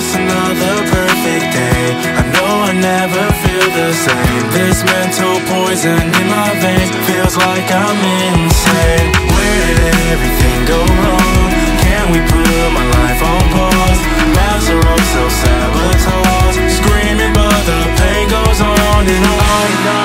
lost another perfect day. I know I never feel the same. This mental poison in my veins feels like I'm insane. Where did everything go wrong? Can we put my life on pause? Master of self sabotage, screaming, but the pain goes on and on and on.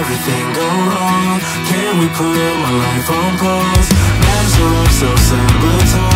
everything go wrong? Can we put my life on pause? Measure up self-sabotage